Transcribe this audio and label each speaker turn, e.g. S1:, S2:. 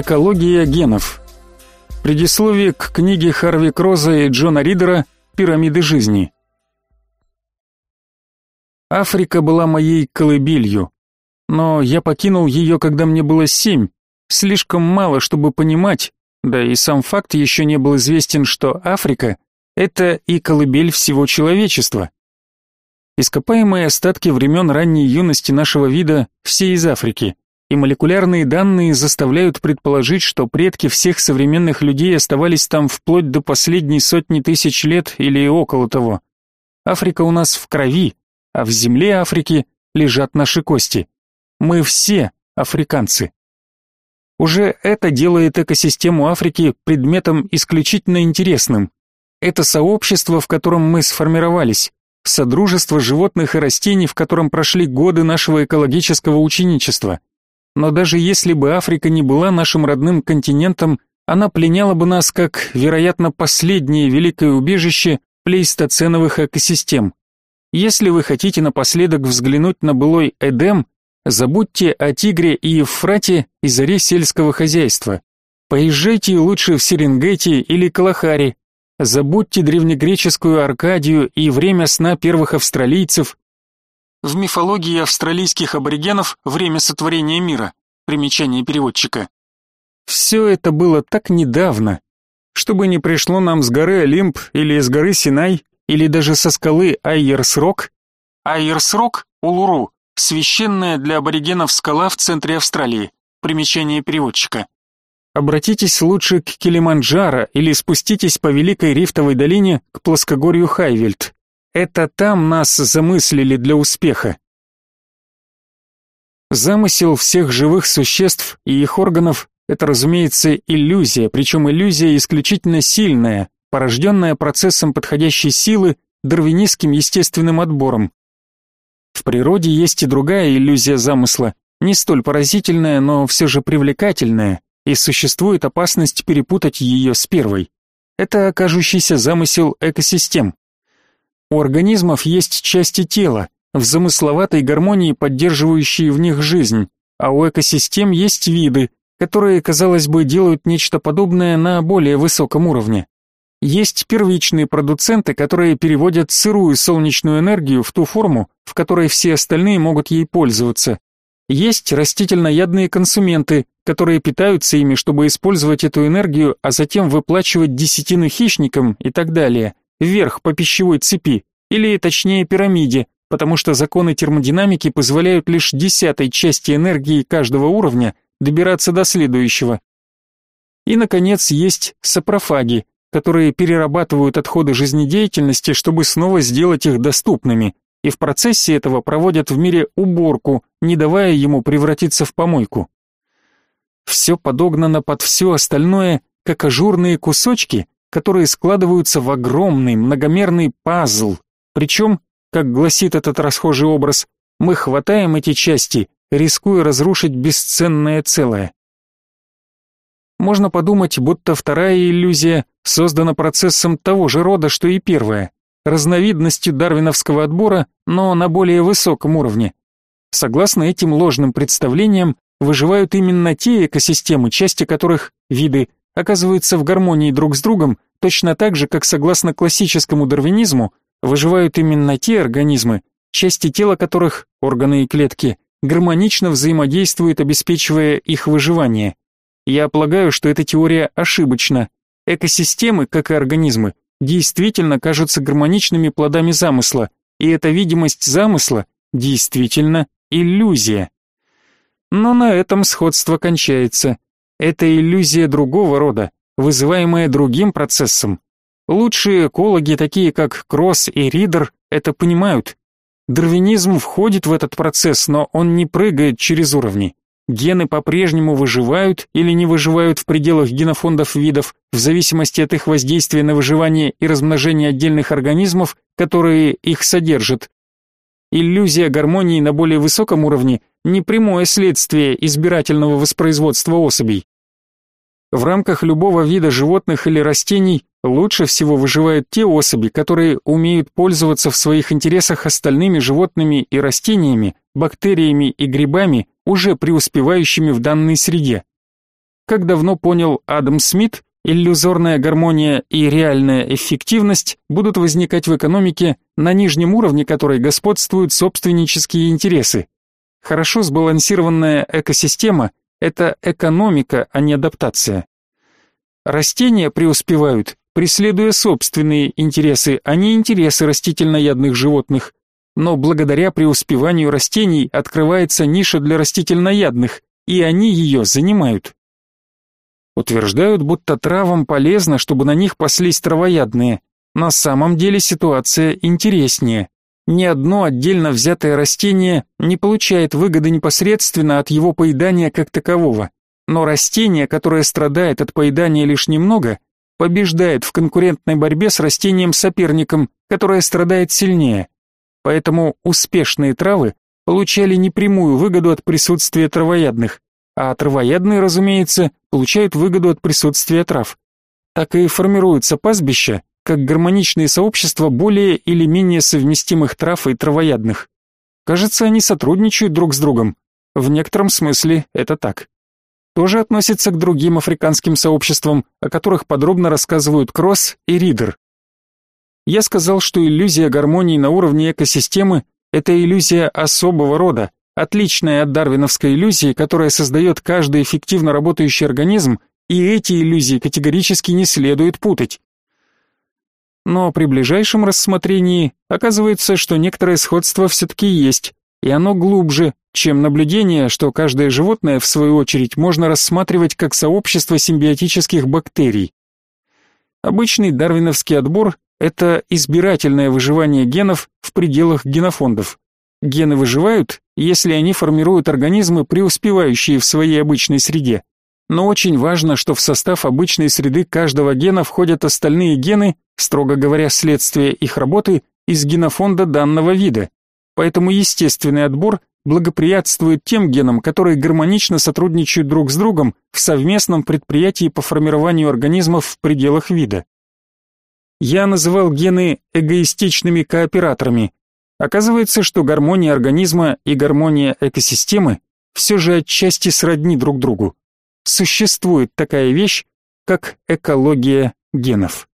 S1: Экология генов. Предисловие к книге Харви Кроза и Джона Ридера «Пирамиды жизни». Африка была моей колыбелью, но я покинул ее, когда мне было семь, слишком мало, чтобы понимать, да и сам факт еще не был известен, что Африка — это и колыбель всего человечества. Ископаемые остатки времен ранней юности нашего вида все из Африки, и молекулярные данные заставляют предположить, что предки всех современных людей оставались там вплоть до последней сотни тысяч лет или около того. Африка у нас в крови, а в земле Африки лежат наши кости. Мы все африканцы. Уже это делает экосистему Африки предметом исключительно интересным. Это сообщество, в котором мы сформировались, содружество животных и растений, в котором прошли годы нашего экологического ученичества. Но даже если бы Африка не была нашим родным континентом, она пленяла бы нас как, вероятно, последнее великое убежище плейстоценовых экосистем. Если вы хотите напоследок взглянуть на былой Эдем, забудьте о Тигре и Евфрате и заре сельского хозяйства. Поезжайте лучше в Серенгети или Калахари. Забудьте древнегреческую Аркадию и время сна первых австралийцев. В мифологии австралийских аборигенов время сотворения мира. Примечание переводчика. Все это было так недавно, чтобы не пришло нам с горы Олимп или с горы Синай, или даже со скалы Айерс-Рок. Айерс-Рок, Улуру, священная для аборигенов скала в центре Австралии. Примечание переводчика. Обратитесь лучше к Килиманджаро или спуститесь по Великой Рифтовой долине к плоскогорью Хайвельд. Это там нас замыслили для успеха. Замысел всех живых существ и их органов – это, разумеется, иллюзия, причем иллюзия исключительно сильная, порожденная процессом подходящей силы, дарвинистским естественным отбором. В природе есть и другая иллюзия замысла, не столь поразительная, но все же привлекательная, и существует опасность перепутать ее с первой. Это окажущийся замысел экосистем. У организмов есть части тела, в замысловатой гармонии поддерживающие в них жизнь, а у экосистем есть виды, которые, казалось бы, делают нечто подобное на более высоком уровне. Есть первичные продуценты, которые переводят сырую солнечную энергию в ту форму, в которой все остальные могут ей пользоваться. Есть растительноядные консументы, которые питаются ими, чтобы использовать эту энергию, а затем выплачивать десятины хищникам и так далее, вверх по пищевой цепи, или точнее пирамиде, потому что законы термодинамики позволяют лишь десятой части энергии каждого уровня добираться до следующего. И, наконец, есть сапрофаги, которые перерабатывают отходы жизнедеятельности, чтобы снова сделать их доступными, и в процессе этого проводят в мире уборку, не давая ему превратиться в помойку. Все подогнано под все остальное, как ажурные кусочки, которые складываются в огромный многомерный пазл. Причем, как гласит этот расхожий образ, мы хватаем эти части, рискуя разрушить бесценное целое. Можно подумать, будто вторая иллюзия создана процессом того же рода, что и первая, разновидностью дарвиновского отбора, но на более высоком уровне. Согласно этим ложным представлениям, выживают именно те экосистемы, части которых, виды, оказываются в гармонии друг с другом, точно так же, как согласно классическому дарвинизму, выживают именно те организмы, части тела которых, органы и клетки, гармонично взаимодействуют, обеспечивая их выживание. Я полагаю, что эта теория ошибочна. Экосистемы, как и организмы, действительно кажутся гармоничными плодами замысла, и эта видимость замысла действительно иллюзия. Но на этом сходство кончается. Это иллюзия другого рода, вызываемая другим процессом. Лучшие экологи, такие как Кросс и Ридер, это понимают. Дарвинизм входит в этот процесс, но он не прыгает через уровни. Гены по-прежнему выживают или не выживают в пределах генофондов видов, в зависимости от их воздействия на выживание и размножение отдельных организмов, которые их содержат. Иллюзия гармонии на более высоком уровне – не прямое следствие избирательного воспроизводства особей. В рамках любого вида животных или растений лучше всего выживают те особи, которые умеют пользоваться в своих интересах остальными животными и растениями, бактериями и грибами, уже преуспевающими в данной среде. как давно понял Адам Смит, иллюзорная гармония и реальная эффективность будут возникать в экономике, на нижнем уровне которой господствуют собственнические интересы. Хорошо сбалансированная экосистема – это экономика, а не адаптация. Растения преуспевают, преследуя собственные интересы, а не интересы растительноядных животных. Но благодаря преуспеванию растений открывается ниша для растительноядных, и они ее занимают. Утверждают, будто травам полезно, чтобы на них паслись травоядные. На самом деле ситуация интереснее. Ни одно отдельно взятое растение не получает выгоды непосредственно от его поедания как такового. Но растение, которое страдает от поедания лишь немного, побеждает в конкурентной борьбе с растением-соперником, которое страдает сильнее. Поэтому успешные травы получали непрямую выгоду от присутствия травоядных, а травоядные, разумеется, получают выгоду от присутствия трав. Так и формируются пастбища, как гармоничные сообщества более или менее совместимых трав и травоядных. Кажется, они сотрудничают друг с другом. В некотором смысле это так. Тоже относится к другим африканским сообществам, о которых подробно рассказывают Кросс и Ридер. Я сказал, что иллюзия гармонии на уровне экосистемы – это иллюзия особого рода, отличная от дарвиновской иллюзии, которая создает каждый эффективно работающий организм, и эти иллюзии категорически не следует путать. Но при ближайшем рассмотрении оказывается, что некоторое сходство все-таки есть, и оно глубже, чем наблюдение, что каждое животное, в свою очередь, можно рассматривать как сообщество симбиотических бактерий. Обычный дарвиновский отбор – это избирательное выживание генов в пределах генофондов. Гены выживают, если они формируют организмы, преуспевающие в своей обычной среде. Но очень важно, что в состав обычной среды каждого гена входят остальные гены, строго говоря, следствие их работы, из генофонда данного вида. Поэтому естественный отбор благоприятствует тем генам, которые гармонично сотрудничают друг с другом в совместном предприятии по формированию организмов в пределах вида. Я называл гены эгоистичными кооператорами, Оказывается, что гармония организма и гармония экосистемы все же отчасти сродни друг другу. Существует такая вещь, как экология генов.